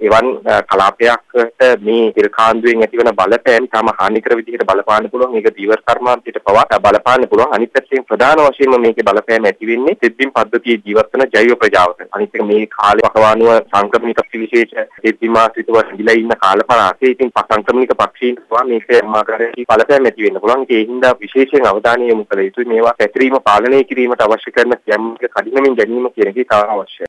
එවන් කලාපයකට මේ ඉරකාන්දුවෙන් ඇතිවන බලපෑම් තම හානිකර විදිහට බලපාන්න පුළුවන්. ඒක දීවර කර්මාන්තයට පවා බලපාන්න පුළුවන්. අනිත් පැත්තෙන් ප්‍රධාන වශයෙන්ම මේකේ බලපෑම ඇති වෙන්නේ සිද්ධින් පද්ධතියේ ජීවත් වන ජෛව ප්‍රජාවට. අනිත් එක මේ කාලේ පහවානුව සංක්‍රමණික විශේෂ සිද්ධින් මාසිතව ඉඳලා ඉන්න කාල පරාසයේ ඉතින් සංක්‍රමණික පක්ෂීන් පවා මේකේ මාකාරයේ බලපෑම් ඇති වෙන්න පුළුවන්. ඒ හින්දා විශේෂයෙන් අවධානය යොමු කළ යුතුයි. මේවා පැතිරීම පාලනය කිරීමට අවශ්‍ය කරන යම් කඩිනමින් ගැනීම කියන එක ඉතාම අවශ්‍යයි.